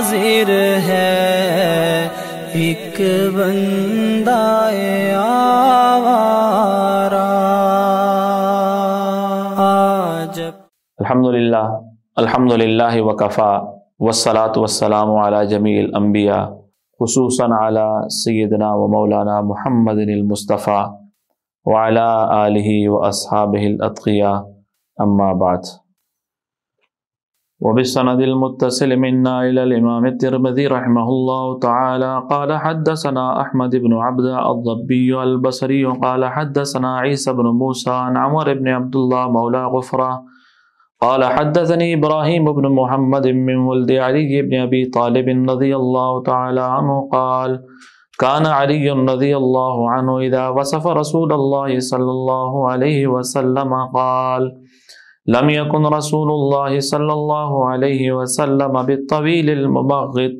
حاضر ہے۔ ایک بندہ آوارا۔ آج الحمد للہ الحمد للہ وکفا وسلاۃ وسلام علی جمیع الانبیاء، خصوصاً علی سیدنا و مولانا محمد المصطفیٰ وعلى آله وأصحابه الأتقياء أما بعد۔ وبالسند المتصل منا إلى الإمام الترمذي رحمه الله تعالى قال حدثنا أحمد بن عبد الضبي البصري قال حدثنا عيسى بن موسى عن عمر بن عبد الله مولى غفرة قال حدثني إبراهيم بن محمد من ولد علي بن أبي طالب رضي الله تعالى عنه قال كان علي رضي الله عنه إذا وصف رسول الله صلى الله عليه وسلم قال لم يكن رسول الله صلى الله عليه وسلم بالطويل المبغض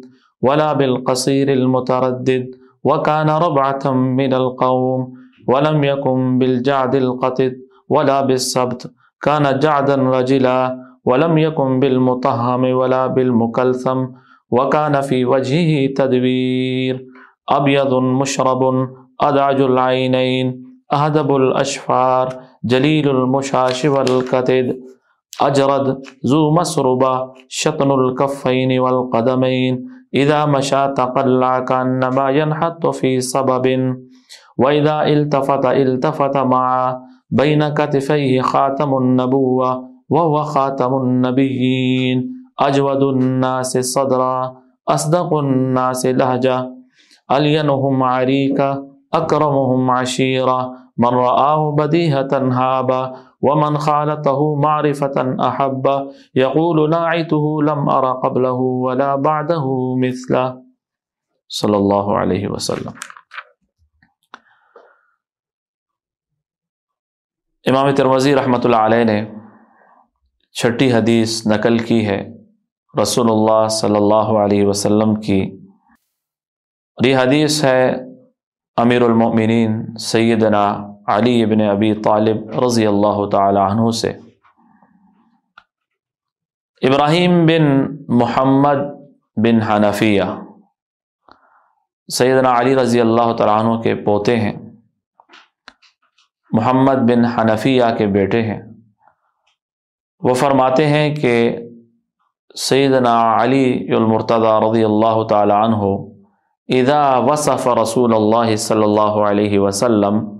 ولا بالقصير المتردد وكان ربعة من القوم ولم يكن بالجعد القطد ولا بالسبت كان جعدا رجلا ولم يكن بالمطهم ولا بالمكلثم وكان في وجهه تدوير ابید مشرب اداج العینین اہدب الاشفار جلیل المشاش والکتد اجرد ذو مسربہ شطن الكفین والقدمین اذا مشا تقلع کانما ينحط في سبب واذا التفت التفت مع بين كتفيه خاتم النبوة، وهو خاتم النبيين. اجود الناس صدرا اصدق الناس لهجه الینہم عریکا اکرمہم عشیرا من رآہ بدیہتا ہابا ومن خالته معرفتا احبا یقول ناعته لم ارى قبله ولا بعده مثلا صلی اللہ علیہ وسلم. امام ترمزی رحمۃ اللہ علیہ نے چھٹی حدیث نقل کی ہے رسول اللہ صلی اللہ علیہ وسلم کی۔ اور یہ حدیث ہے امیر المؤمنین سیدنا علی ابن ابی طالب رضی اللہ تعالی عنہ سے۔ ابراہیم بن محمد بن حنفیہ۔ سیدنا علی رضی اللہ تعالیٰ عنہ کے پوتے ہیں۔ محمد بن حنفیہ کے بیٹے ہیں۔ وہ فرماتے ہیں کہ سیدنا علی المرتضی رضی اللہ تعالیٰ عنہ اذا وصف رسول اللہ صلی اللہ علیہ وسلم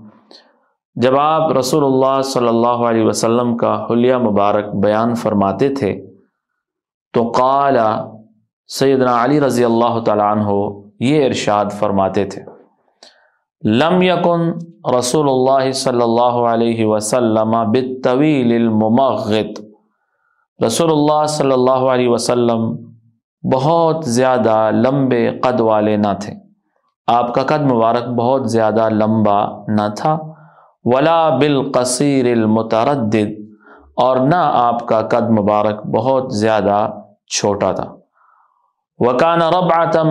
جب آپ رسول اللہ صلی اللہ علیہ وسلم کا حلیہ مبارک بیان فرماتے تھے، تو قال سیدنا علی رضی اللہ تعالیٰ عنہ یہ ارشاد فرماتے تھے، لم یکن رسول اللہ صلی اللہ علیہ وسلم بالطویل الممغت رسول اللہ صلی اللہ علیہ وسلم بہت زیادہ لمبے قد والے نہ تھے۔ آپ کا قد مبارک بہت زیادہ لمبا نہ تھا۔ ولا بالقصیر المتردد اور نہ آپ کا قد مبارک بہت زیادہ چھوٹا تھا۔ وکان رب آتم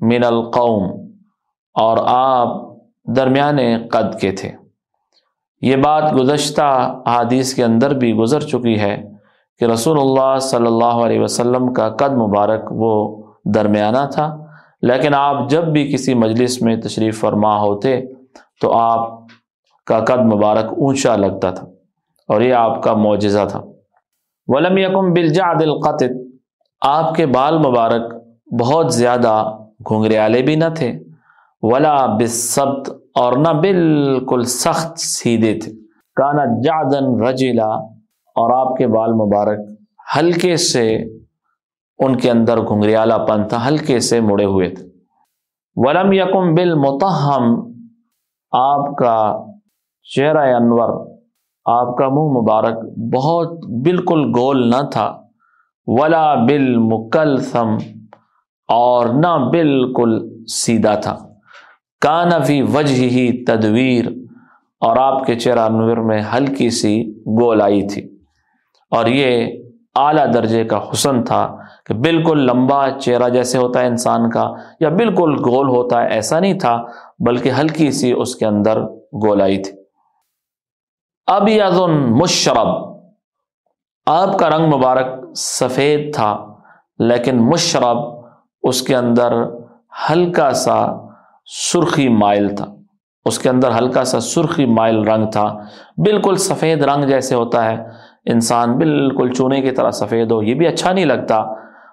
من القوم اور آپ درمیان قد کے تھے۔ یہ بات گزشتہ حادیث کے اندر بھی گزر چکی ہے کہ رسول اللہ صلی اللہ علیہ وسلم کا قد مبارک وہ درمیانہ تھا، لیکن آپ جب بھی کسی مجلس میں تشریف فرما ہوتے تو آپ کا قد مبارک اونچا لگتا تھا اور یہ آپ کا معجزہ تھا۔ ولم یکم بالجعد القطط آپ کے بال مبارک بہت زیادہ گھنگریالے بھی نہ تھے، ولا بسبت اور نہ بالکل سخت سیدھے تھے۔ کانا جعدن رجیلا، اور آپ کے بال مبارک ہلکے سے ان کے اندر گھنگریالا پن تھا، ہلکے سے مڑے ہوئے تھے۔ ولم یکم بل متحم آپ کا چہرہ انور، آپ کا منہ مبارک بہت بالکل گول نہ تھا۔ ولا بل مکلثم اور نہ بالکل سیدھا تھا۔ کانفی وجہ ہی تدویر، اور آپ کے چہرہ انور میں ہلکی سی گول آئی تھی۔ اور یہ اعلیٰ درجے کا حسن تھا کہ بالکل لمبا چہرہ جیسے ہوتا ہے انسان کا، یا بالکل گول ہوتا ہے، ایسا نہیں تھا، بلکہ ہلکی سی اس کے اندر گولائی تھی۔ اب مشرب۔ آپ کا رنگ مبارک سفید تھا، لیکن مشرب اس کے اندر ہلکا سا سرخی مائل تھا۔ اس کے اندر ہلکا سا سرخی مائل رنگ تھا۔ بالکل سفید رنگ جیسے ہوتا ہے۔ انسان بالکل چونے کی طرح سفید ہو، یہ بھی اچھا نہیں لگتا۔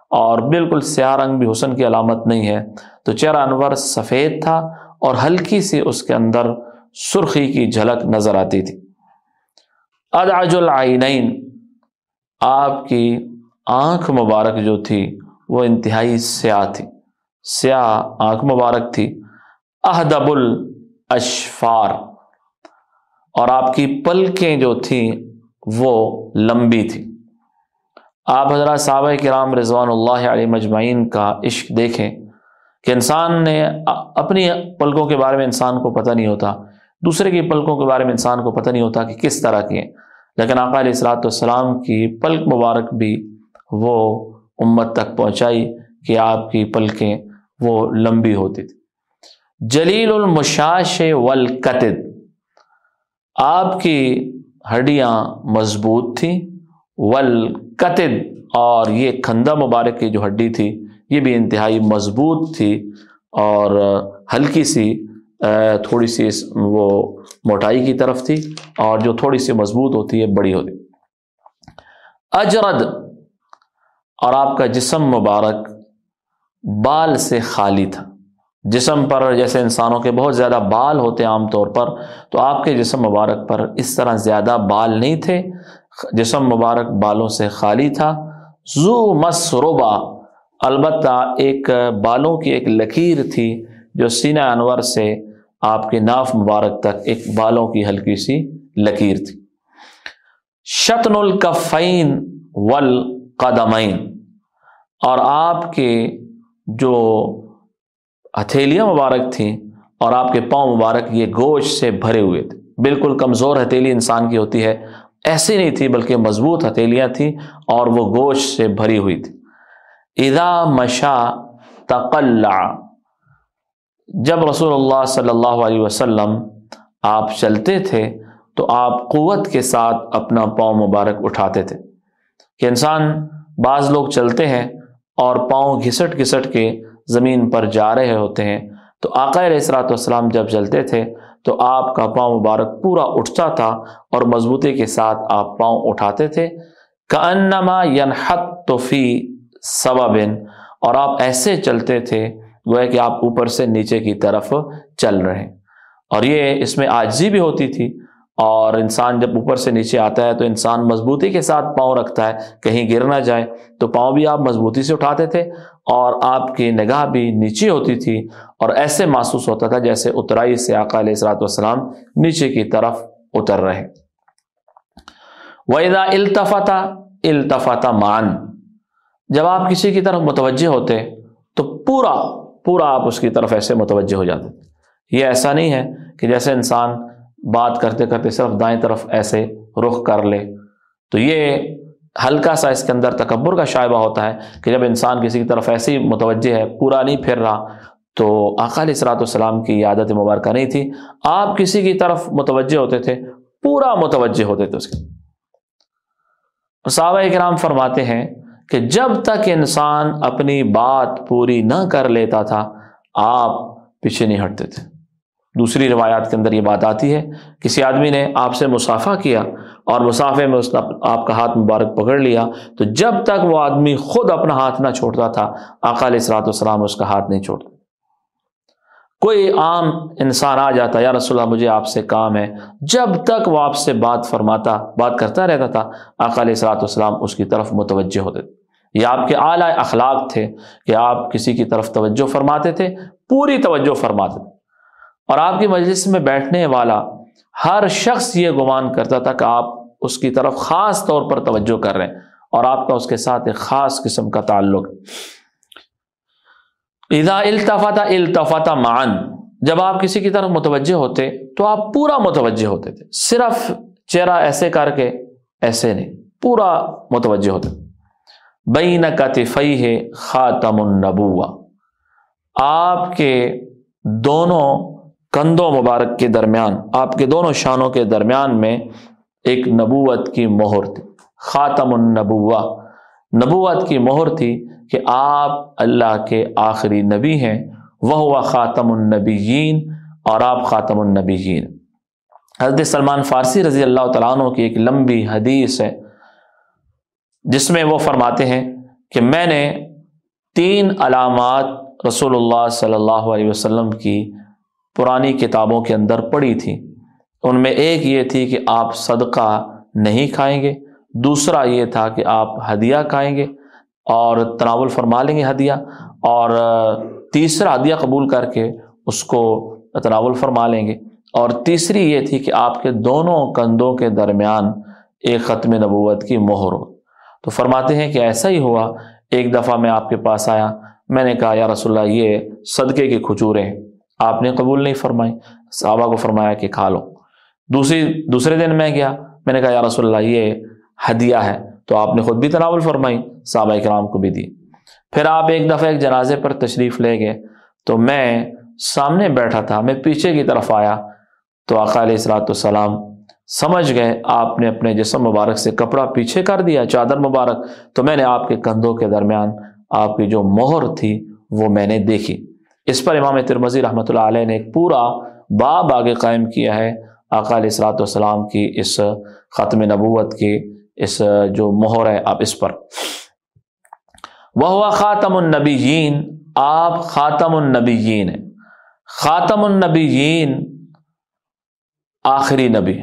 اور بالکل سیاہ رنگ بھی حسن کی علامت نہیں ہے۔ تو چہرہ انور سفید تھا اور ہلکی سی اس کے اندر سرخی کی جھلک نظر آتی تھی۔ ادعج العینین۔ آپ کی آنکھ مبارک جو تھی وہ انتہائی سیاہ تھی۔ سیاہ آنکھ مبارک تھی۔ اہدب الاشفار۔ اور آپ کی پلکیں جو تھیں وہ لمبی تھی۔ آپ حضرات صحابہ کرام رضوان اللہ علیہ مجمعین کا عشق دیکھیں کہ انسان نے اپنی پلکوں کے بارے میں انسان کو پتہ نہیں ہوتا۔ دوسرے کی پلکوں کے بارے میں انسان کو پتہ نہیں ہوتا کہ کس طرح کی ہیں۔ لیکن آقا علیہ السلاۃ والسلام کی پلک مبارک بھی وہ امت تک پہنچائی کہ آپ کی پلکیں وہ لمبی ہوتی تھی جلیل المشاش والکتد، آپ کی ہڈیاں مضبوط تھیں۔ والکتد، اور یہ کھندا مبارک کی جو ہڈی تھی، یہ بھی انتہائی مضبوط تھی اور ہلکی سی تھوڑی سی وہ موٹائی کی طرف تھی اور جو تھوڑی سی مضبوط ہوتی ہے، بڑی ہوتی۔ اجرد اور آپ کا جسم مبارک بال سے خالی تھا۔ جسم پر جیسے انسانوں کے بہت زیادہ بال ہوتے عام طور پر، تو آپ کے جسم مبارک پر اس طرح زیادہ بال نہیں تھے۔ جسم مبارک بالوں سے خالی تھا۔ زو مسروبا البتہ ایک بالوں کی ایک لکیر تھی جو سینہ انور سے آپ کے ناف مبارک تک ایک بالوں کی ہلکی سی لکیر تھی۔ شتن الکفین والقدمین۔ اور آپ کے جو ہتھیلیاں مبارک تھیں اور آپ کے پاؤں مبارک یہ گوشت سے بھرے ہوئے تھے۔ بالکل کمزور ہتھیلی انسان کی ہوتی ہے۔ ایسی نہیں تھی بلکہ مضبوط ہتھیلیاں تھیں اور وہ گوشت سے بھری ہوئی تھی۔ ادا مشا تقلع جب رسول اللہ صلی اللہ علیہ وسلم آپ چلتے تھے تو آپ قوت کے ساتھ اپنا پاؤں مبارک اٹھاتے تھے کہ انسان بعض لوگ چلتے ہیں اور پاؤں گھسٹ گھسٹ کے زمین پر جا رہے ہوتے ہیں تو آقا اصلاۃ والسلام جب چلتے تھے تو آپ کا پاؤں مبارک پورا اٹھتا تھا اور مضبوطی کے ساتھ آپ پاؤں اٹھاتے تھے کانما ینحت توفی سبابن اور آپ ایسے چلتے تھے گویا کہ آپ اوپر سے نیچے کی طرف چل رہے ہیں۔ اور یہ اس میں آجزی بھی ہوتی تھی۔ اور انسان جب اوپر سے نیچے آتا ہے تو انسان مضبوطی کے ساتھ پاؤں رکھتا ہے۔ کہیں گر نہ جائے۔ تو پاؤں بھی آپ مضبوطی سے اٹھاتے تھے۔ اور آپ کی نگاہ بھی نیچے ہوتی تھی۔ اور ایسے محسوس ہوتا تھا جیسے اترائی سے آقا علیہ السلاۃ والسلام نیچے کی طرف اتر رہے ویدا التفاطہ التفاطہ مان جب آپ کسی کی طرف متوجہ ہوتے تو پورا پورا آپ اس کی طرف ایسے متوجہ ہو جاتے یہ ایسا نہیں ہے کہ جیسے انسان بات کرتے کرتے صرف دائیں طرف ایسے رخ کر لے۔ تو یہ ہلکا سا اس کے اندر تکبر کا شائبہ ہوتا ہے کہ جب انسان کسی کی طرف ایسی متوجہ ہے، پورا نہیں پھر رہا۔ تو اقالی اصلاۃ والسلام کی عادت مبارکہ نہیں تھی۔ آپ کسی کی طرف متوجہ ہوتے تھے، پورا متوجہ ہوتے تھے اس کے۔ صحابہ کرام فرماتے ہیں کہ جب تک انسان اپنی بات پوری نہ کر لیتا تھا، آپ پیچھے نہیں ہٹتے تھے۔ دوسری روایات کے اندر یہ بات آتی ہے، کسی آدمی نے آپ سے مسافہ کیا اور مسافے میں اس نے آپ کا ہاتھ مبارک پکڑ لیا، تو جب تک وہ آدمی خود اپنا ہاتھ نہ چھوڑتا تھا اقال اصلاۃ والسلام اس کا ہاتھ نہیں چھوڑتا کوئی عام انسان آ جاتا، یا رسول اللہ، مجھے آپ سے کام ہے۔ جب تک وہ آپ سے بات فرماتا، بات کرتا رہتا تھا اقال اصلاۃ والسلام اس کی طرف متوجہ ہوتے تھے۔ یہ آپ کے اعلیٰ اخلاق تھے کہ آپ کسی کی طرف توجہ فرماتے تھے، پوری توجہ فرماتے تھے۔ اور آپ کی مجلس میں بیٹھنے والا ہر شخص یہ گمان کرتا تھا کہ آپ اس کی طرف خاص طور پر توجہ کر رہے ہیں اور آپ کا اس کے ساتھ ایک خاص قسم کا تعلق۔ اذا التفاط التفاط مان جب آپ کسی کی طرف متوجہ ہوتے تو آپ پورا متوجہ ہوتے تھے، صرف چہرہ ایسے کر کے، ایسے نہیں، پورا متوجہ ہوتے بین کتفی ہے خاتم النبوہ آپ کے دونوں کندھوں مبارک کے درمیان، آپ کے دونوں شانوں کے درمیان میں ایک نبوت کی مہر تھی۔ خاتم النبوہ۔ نبوت کی مہر تھی کہ آپ اللہ کے آخری نبی ہیں وہ ہوا خاتم النبیین اور آپ خاتم النبیین۔ حضرت سلمان فارسی رضی اللہ تعالیٰ عنہ کی ایک لمبی حدیث ہے۔ جس میں وہ فرماتے ہیں کہ میں نے تین علامات رسول اللہ صلی اللہ علیہ وسلم کی پرانی کتابوں کے اندر پڑھی تھی۔ ان میں ایک یہ تھی کہ آپ صدقہ نہیں کھائیں گے، دوسرا یہ تھا کہ آپ ہدیہ کھائیں گے اور تناول فرما لیں گے ہدیہ، اور تیسرا ہدیہ قبول کر کے اس کو تناول فرما لیں گے۔ اور تیسری یہ تھی کہ آپ کے دونوں کندھوں کے درمیان ایک ختم نبوت کی مہر ہو۔ تو فرماتے ہیں کہ ایسا ہی ہوا، ایک دفعہ میں آپ کے پاس آیا، میں نے کہا، یا رسول اللہ، یہ صدقے کی کھجوریں آپ نے قبول نہیں فرمائی۔ صحابہ کو فرمایا کہ کھا لو۔ دوسری، دوسرے دن میں گیا، میں نے کہا، یا رسول اللہ، یہ ہدیہ ہے۔ تو آپ نے خود بھی تناول فرمائی، صحابہ کرام کو بھی دی۔ پھر آپ ایک دفعہ ایک جنازے پر تشریف لے گئے۔ تو میں سامنے بیٹھا تھا، میں پیچھے کی طرف آیا۔ تو آقا علیہ السلاۃ والسلام سمجھ گئے، آپ نے اپنے جسم مبارک سے کپڑا پیچھے کر دیا، چادر مبارک۔ تو میں نے آپ کے کندھوں کے درمیان آپ کی جو مہر تھی، وہ میں نے دیکھی۔ اس پر امام ترمزی رحمۃ اللہ علیہ نے ایک پورا باب آگے قائم کیا ہے۔ آقا علیہ السلاۃ والسلام کی اس ختم نبوت کی اس جو مہر ہے آپ اس پر۔ وہ خاتم النبیین، آپ خاتم النبیین۔ خاتم النبیین، آخری نبی۔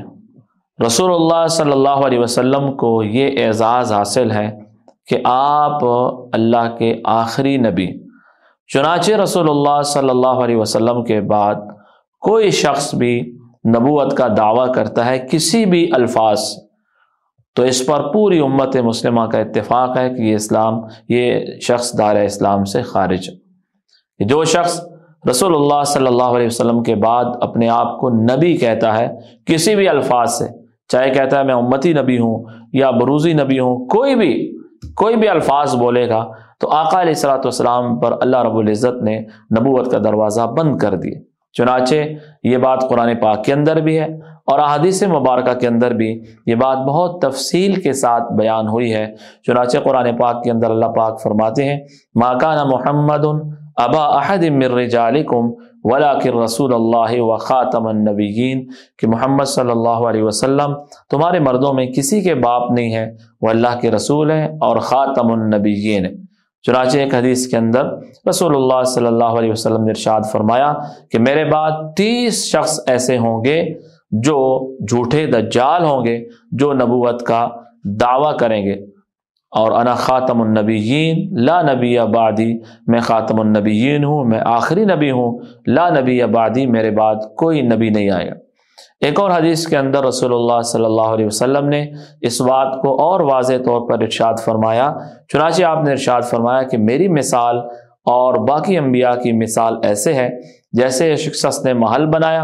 رسول اللہ صلی اللہ علیہ وسلم کو یہ اعزاز حاصل ہے کہ آپ اللہ کے آخری نبی، چنانچہ رسول اللہ صلی اللہ علیہ وسلم کے بعد کوئی شخص بھی نبوت کا دعویٰ کرتا ہے کسی بھی الفاظ، تو اس پر پوری امت مسلمہ کا اتفاق ہے کہ یہ اسلام، یہ شخص دار اسلام سے خارج ہے۔ جو شخص رسول اللہ صلی اللہ علیہ وسلم کے بعد اپنے آپ کو نبی کہتا ہے کسی بھی الفاظ سے چاہے کہتا ہے میں امتی نبی ہوں یا بروزی نبی ہوں، کوئی بھی کوئی بھی الفاظ بولے گا، تو آقا علیہ السلاۃ والسلام پر اللہ رب العزت نے نبوت کا دروازہ بند کر دیے چنانچہ یہ بات قرآن پاک کے اندر بھی ہے اور احادیث مبارکہ کے اندر بھی یہ بات بہت تفصیل کے ساتھ بیان ہوئی ہے۔ چنانچہ قرآن پاک کے اندر اللہ پاک فرماتے ہیں ماکانہ محمد ابا احد من رجالکم ولاکر رسول اللہ و خاتم النبیین، کہ محمد صلی اللہ علیہ وسلم تمہارے مردوں میں کسی کے باپ نہیں ہے وہ اللہ کے رسول ہیں اور خاتم النبیین۔ چنانچہ ایک حدیث کے اندر رسول اللہ صلی اللہ علیہ وسلم نے ارشاد فرمایا کہ میرے بعد تیس شخص ایسے ہوں گے جو جھوٹے دجال ہوں گے، جو نبوت کا دعویٰ کریں گے۔ اور انا خاتم النبیین، لا نبی آبادی میں خاتم النبیین ہوں، میں آخری نبی ہوں، لا نبی آبادی میرے بعد کوئی نبی نہیں آئے گا ایک اور حدیث کے اندر رسول اللہ صلی اللہ علیہ وسلم نے اس بات کو اور واضح طور پر ارشاد فرمایا، چنانچہ آپ نے ارشاد فرمایا کہ میری مثال اور باقی انبیاء کی مثال ایسے ہے جیسے شخص نے محل بنایا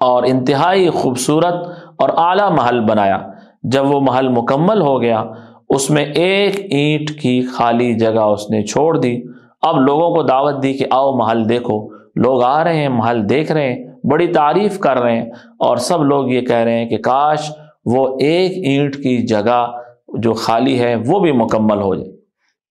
اور انتہائی خوبصورت اور اعلیٰ محل بنایا۔ جب وہ محل مکمل ہو گیا اس میں ایک اینٹ کی خالی جگہ اس نے چھوڑ دی۔ اب لوگوں کو دعوت دی کہ آؤ محل دیکھو۔ لوگ آ رہے ہیں، محل دیکھ رہے ہیں، بڑی تعریف کر رہے ہیں۔ اور سب لوگ یہ کہہ رہے ہیں کہ کاش وہ ایک اینٹ کی جگہ جو خالی ہے وہ بھی مکمل ہو جائے۔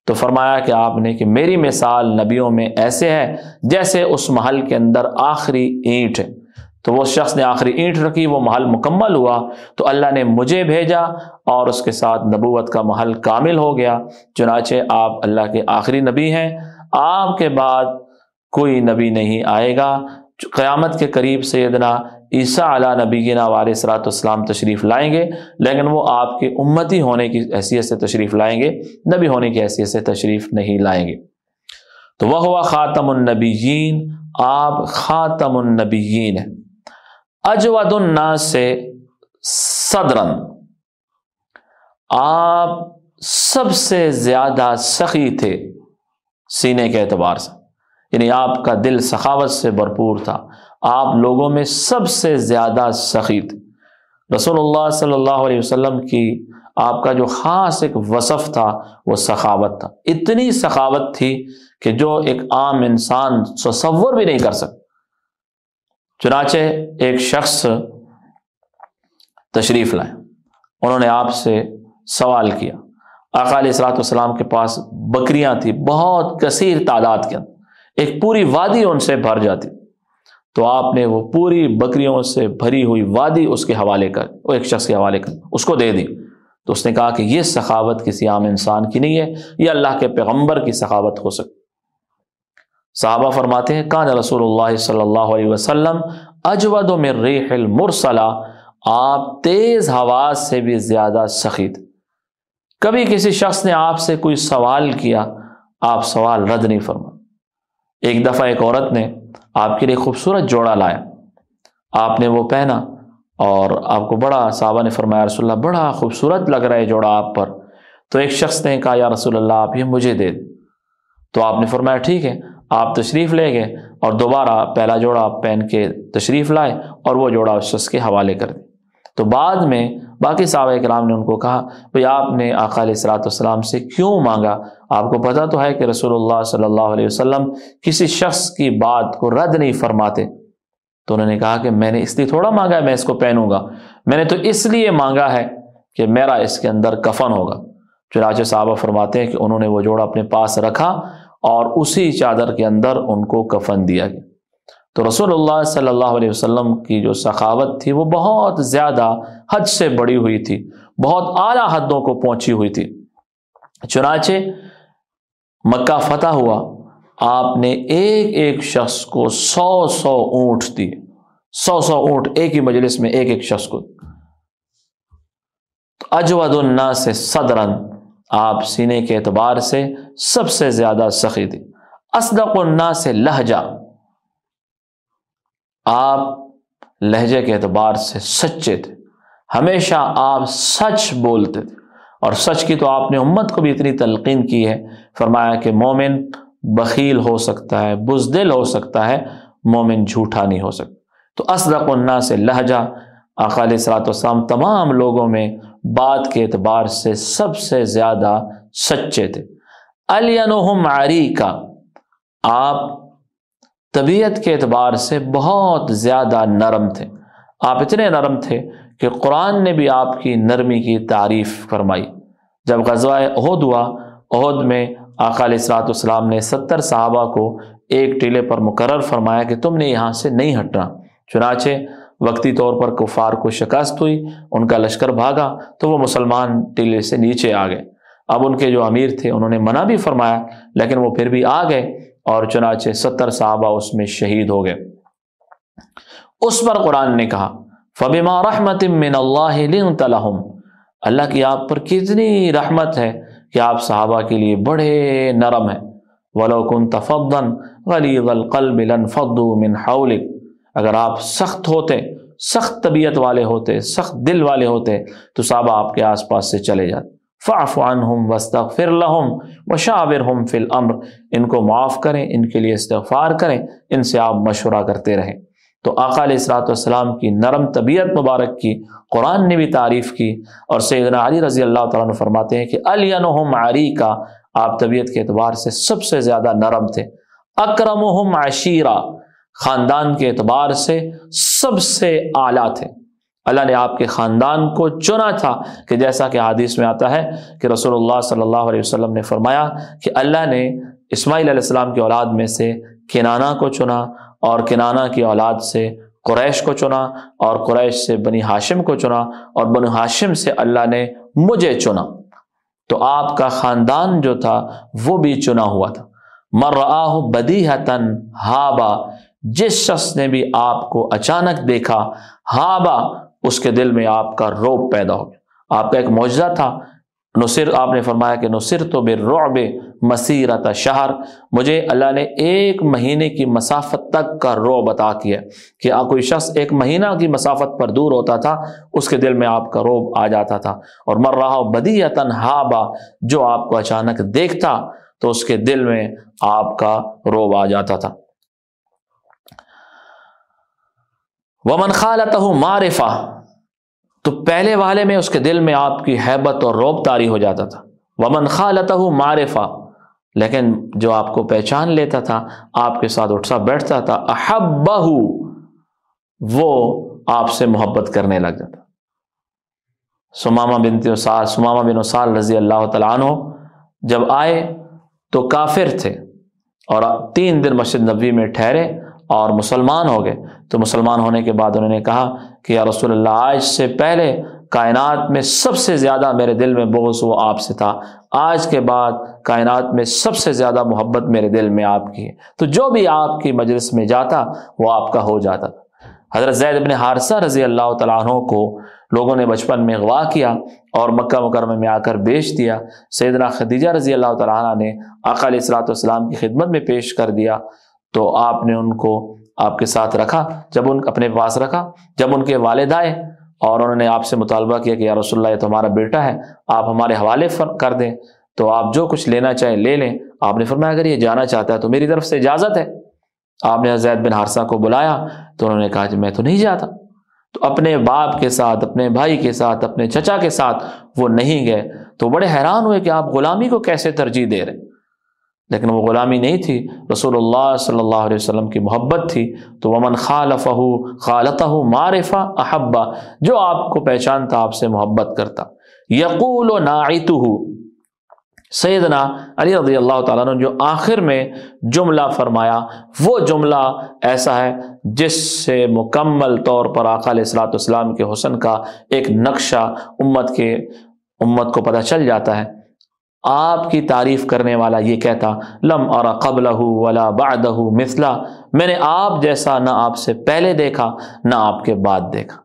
تو فرمایا کہ آپ نے کہ میری مثال نبیوں میں ایسے ہے جیسے اس محل کے اندر آخری اینٹ ہے۔ تو وہ شخص نے آخری اینٹ رکھی، وہ محل مکمل ہوا، تو اللہ نے مجھے بھیجا اور اس کے ساتھ نبوت کا محل کامل ہو گیا۔ چنانچہ آپ اللہ کے آخری نبی ہیں، آپ کے بعد کوئی نبی نہیں آئے گا۔ قیامت کے قریب سیدنا عیسیٰ علیہ نبی والے صلاۃ السلام تشریف لائیں گے، لیکن وہ آپ کے امتی ہونے کی حیثیت سے تشریف لائیں گے، نبی ہونے کی حیثیت سے تشریف نہیں لائیں گے۔ تو وہ ہوا خاتم النبیین، آپ خاتم النبیین ہیں۔ اجود الناس سے صدرن آپ سب سے زیادہ سخی تھے سینے کے اعتبار سے۔ یعنی آپ کا دل سخاوت سے بھرپور تھا۔ آپ لوگوں میں سب سے زیادہ سخی تھے۔ رسول اللہ صلی اللہ علیہ وسلم کی آپ کا جو خاص ایک وصف تھا، وہ سخاوت تھا۔ اتنی سخاوت تھی کہ جو ایک عام انسان تصور بھی نہیں کر سکتا۔ چنانچہ ایک شخص تشریف لائے۔ انہوں نے آپ سے سوال کیا۔ اقال اصلاۃ والسلام کے پاس بکریاں تھیں، بہت کثیر تعداد کے۔ اندر ایک پوری وادی ان سے بھر جاتی۔ تو آپ نے وہ پوری بکریوں سے بھری ہوئی وادی اس کے حوالے کر، وہ ایک شخص کے حوالے کر، اس کو دے دی۔ تو اس نے کہا کہ یہ سخاوت کسی عام انسان کی نہیں ہے، یہ اللہ کے پیغمبر کی سخاوت ہو سکتی۔ صحابہ فرماتے ہیں، کان رسول اللہ صلی اللہ علیہ وسلم اجود من ریح المرسلہ آپ تیز ہوا سے بھی زیادہ سخی تھے کبھی کسی شخص نے آپ سے کوئی سوال کیا، آپ سوال رد نہیں فرما ایک دفعہ ایک عورت نے آپ کے لیے خوبصورت جوڑا لایا۔ آپ نے وہ پہنا اور آپ کو بڑا صحابہ نے فرمایا رسول اللہ، بڑا خوبصورت لگ رہا ہے جوڑا آپ پر۔ تو ایک شخص نے کہا، یا رسول اللہ، آپ یہ مجھے دے تو آپ نے فرمایا، ٹھیک ہے۔ آپ تشریف لے گئے اور دوبارہ پہلا جوڑا پہن کے تشریف لائے اور وہ جوڑا اس شخص کے حوالے کر دیں تو بعد میں باقی صحابہ کرام نے ان کو کہا، بھائی آپ نے آقا علیہ السلاۃ والسلام سے کیوں مانگا؟ آپ کو پتہ تو ہے کہ رسول اللہ صلی اللہ علیہ وسلم کسی شخص کی بات کو رد نہیں فرماتے۔ تو انہوں نے کہا کہ میں نے اس لیے تھوڑا مانگا ہے، میں اس کو پہنوں گا۔ میں نے تو اس لیے مانگا ہے کہ میرا اس کے اندر کفن ہوگا۔ چنانچہ صحابہ فرماتے ہیں کہ انہوں نے وہ جوڑا اپنے پاس رکھا اور اسی چادر کے اندر ان کو کفن دیا گیا۔ تو رسول اللہ صلی اللہ علیہ وسلم کی جو سخاوت تھی وہ بہت زیادہ حد سے بڑی ہوئی تھی، بہت اعلیٰ حدوں کو پہنچی ہوئی تھی۔ چنانچہ مکہ فتح ہوا، آپ نے ایک ایک شخص کو سو سو اونٹ دیے۔ سو سو اونٹ ایک ہی مجلس میں ایک ایک شخص کو۔ اجود الناس سے صدرن آپ سینے کے اعتبار سے سب سے زیادہ سخی تھی۔ اسدق الناس سے لہجہ۔ آپ لہجے کے اعتبار سے سچے تھے۔ ہمیشہ آپ سچ بولتے تھے۔ اور سچ کی تو آپ نے امت کو بھی اتنی تلقین کی ہے۔ فرمایا کہ مومن بخیل ہو سکتا ہے، بزدل ہو سکتا ہے، مومن جھوٹا نہیں ہو سکتا۔ تو اسرق النا سے لہجہ اقال صلاۃ وسلام تمام لوگوں میں بات کے اعتبار سے سب سے زیادہ سچے تھے۔ الینحم عری کا آپ طبیعت کے اعتبار سے بہت زیادہ نرم تھے۔ آپ اتنے نرم تھے کہ قرآن نے بھی آپ کی نرمی کی تعریف فرمائی۔ جب غزوہ عہد ہوا عہد میں آقا علیہ السلاۃ والسلام نے ستر صحابہ کو ایک ٹیلے پر مقرر فرمایا کہ تم نے یہاں سے نہیں ہٹنا۔ چنانچہ وقتی طور پر کفار کو شکست ہوئی، ان کا لشکر بھاگا تو وہ مسلمان ٹیلے سے نیچے آ گئے۔ اب ان کے جو امیر تھے، انہوں نے منع بھی فرمایا، لیکن وہ پھر بھی آ گئے اور چنانچہ ستر صحابہ اس میں شہید ہو گئے۔ اس پر قرآن نے کہا، فبما رحمت من اللہ لهم۔ اللہ کی آپ پر کتنی رحمت ہے کہ آپ صحابہ کے لیے بڑے نرم ہیں۔ ولو كنت فضا غليظ القلب لانفضوا من حولك۔ اگر آپ سخت ہوتے، سخت طبیعت والے ہوتے، سخت دل والے ہوتے، تو صحابہ آپ کے آس پاس سے چلے جاتے۔ فاف عنہم وستغفر لهم وشاورهم في الامر۔ ان کو معاف کریں، ان کے لیے استغفار کریں، ان سے آپ مشورہ کرتے رہیں۔ تو آقا علیہ السلاۃ والسلام کی نرم طبیعت مبارک کی، قرآن نے بھی تعریف کی۔ اور سیدنا علی رضی اللہ تعالیٰ عنہ فرماتے ہیں کہ الینہم عری کا آپ طبیعت کے اعتبار سے سب سے زیادہ نرم تھے۔ اکرمہم عشیرہ خاندان کے اعتبار سے سب سے اعلیٰ تھے۔ اللہ نے آپ کے خاندان کو چنا تھا کہ جیسا کہ حادث میں آتا ہے کہ رسول اللہ صلی اللہ علیہ وسلم نے فرمایا کہ اللہ نے اسماعیل علیہ السلام کی اولاد میں سے کنانا کو چنا اور کنانا کی اولاد سے قریش کو چنا اور قریش سے بنی ہاشم کو چنا اور بنی ہاشم سے اللہ نے مجھے چنا۔ تو آپ کا خاندان جو تھا وہ بھی چنا ہوا تھا۔ مر آہ بدی ہابا جس شخص نے بھی آپ کو اچانک دیکھا ہابا اس کے دل میں آپ کا روب پیدا ہو گیا۔ آپ کا ایک معجزہ تھا۔ نصر، آپ نے فرمایا کہ نصر تو بے رعب مسیرت شہر۔ مجھے اللہ نے ایک مہینے کی مسافت تک کا رو بتا کیا کہ کوئی شخص ایک مہینہ کی مسافت پر دور ہوتا تھا، اس کے دل میں آپ کا روب آ جاتا تھا۔ اور مر رہا بدیتن ہابا جو آپ کو اچانک دیکھتا تو اس کے دل میں آپ کا روب آ جاتا تھا۔ ومن خالت معرفہ تو پہلے والے میں اس کے دل میں آپ کی حیبت اور روب تاری ہو جاتا تھا۔ ومن خالت معرفہ لیکن جو آپ کو پہچان لیتا تھا، آپ کے ساتھ اٹھتا بیٹھتا تھا احب وہ آپ سے محبت کرنے لگ جاتا۔ سمامہ بنت وسال سمامہ بن وسال رضی اللہ تعالیٰ عنہ جب آئے تو کافر تھے اور تین دن مسجد نبوی میں ٹھہرے۔ اور مسلمان ہو گئے۔ تو مسلمان ہونے کے بعد انہوں نے کہا کہ یا رسول اللہ، آج سے پہلے کائنات میں سب سے زیادہ میرے دل میں بغض وہ آپ سے تھا۔ آج کے بعد کائنات میں سب سے زیادہ محبت میرے دل میں آپ کی ہے۔ تو جو بھی آپ کی مجلس میں جاتا، وہ آپ کا ہو جاتا۔ تھا حضرت زید ابن حارثہ رضی اللہ تعالیٰ عنہ کو لوگوں نے بچپن میں اغوا کیا اور مکہ مکرمہ میں آ کر بیچ دیا۔ سیدنا خدیجہ رضی اللہ تعالیٰ عنہ نے آقا علیہ السلاۃ والسلام کی خدمت میں پیش کر دیا۔ تو آپ نے ان کو آپ کے ساتھ رکھا، جب ان اپنے پاس رکھا، جب ان کے والد آئے اور انہوں نے آپ سے مطالبہ کیا کہ یا رسول اللہ، یہ تو ہمارا بیٹا ہے، آپ ہمارے حوالے کر دیں۔ تو آپ جو کچھ لینا چاہیں لے لیں۔ آپ نے فرمایا، اگر یہ جانا چاہتا ہے تو میری طرف سے اجازت ہے۔ آپ نے زید بن حارثہ کو بلایا تو انہوں نے کہا کہ میں تو نہیں جاتا۔ تو اپنے باپ کے ساتھ، اپنے بھائی کے ساتھ، اپنے چچا کے ساتھ وہ نہیں گئے۔ تو بڑے حیران ہوئے کہ آپ غلامی کو کیسے ترجیح دے رہے لیکن وہ غلامی نہیں تھی، رسول اللہ صلی اللہ علیہ وسلم کی محبت تھی۔ تو ومن خالف خالت معرفہ احبا جو آپ کو پہچانتا، آپ سے محبت کرتا۔ یقول و نعت سیدنا علی رضی اللہ تعالیٰ نے جو آخر میں جملہ فرمایا، وہ جملہ ایسا ہے جس سے مکمل طور پر آقا علیہ السلاۃ والسلام کے حسن کا ایک نقشہ امت کے، امت کو پتہ چل جاتا ہے۔ آپ کی تعریف کرنے والا یہ کہتا، لم اور قبل ولا بعدہ مثلا میں نے آپ جیسا نہ آپ سے پہلے دیکھا، نہ آپ کے بعد دیکھا۔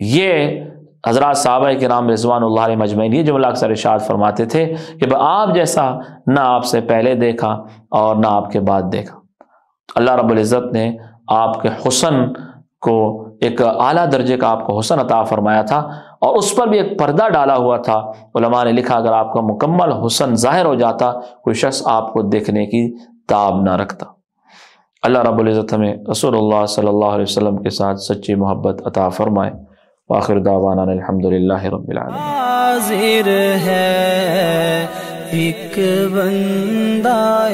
یہ حضرات صحابہ کے نام رضوان اللہ علیہ مجمعین، یہ جملہ اکثر ارشاد فرماتے تھے کہ آپ جیسا نہ آپ سے پہلے دیکھا اور نہ آپ کے بعد دیکھا۔ اللہ رب العزت نے آپ کے حسن کو، ایک اعلیٰ درجے کا آپ کو حسن عطا فرمایا تھا۔ اور اس پر بھی ایک پردہ ڈالا ہوا تھا۔ علماء نے لکھا، اگر آپ کا مکمل حسن ظاہر ہو جاتا، کوئی شخص آپ کو دیکھنے کی تاب نہ رکھتا۔ اللہ رب العزت ہمیں رسول اللہ صلی اللہ علیہ وسلم کے ساتھ سچی محبت عطا فرمائے۔ واخر دعوانا الحمد للہ رب العالمین۔ حاضر ہے ایک بندہ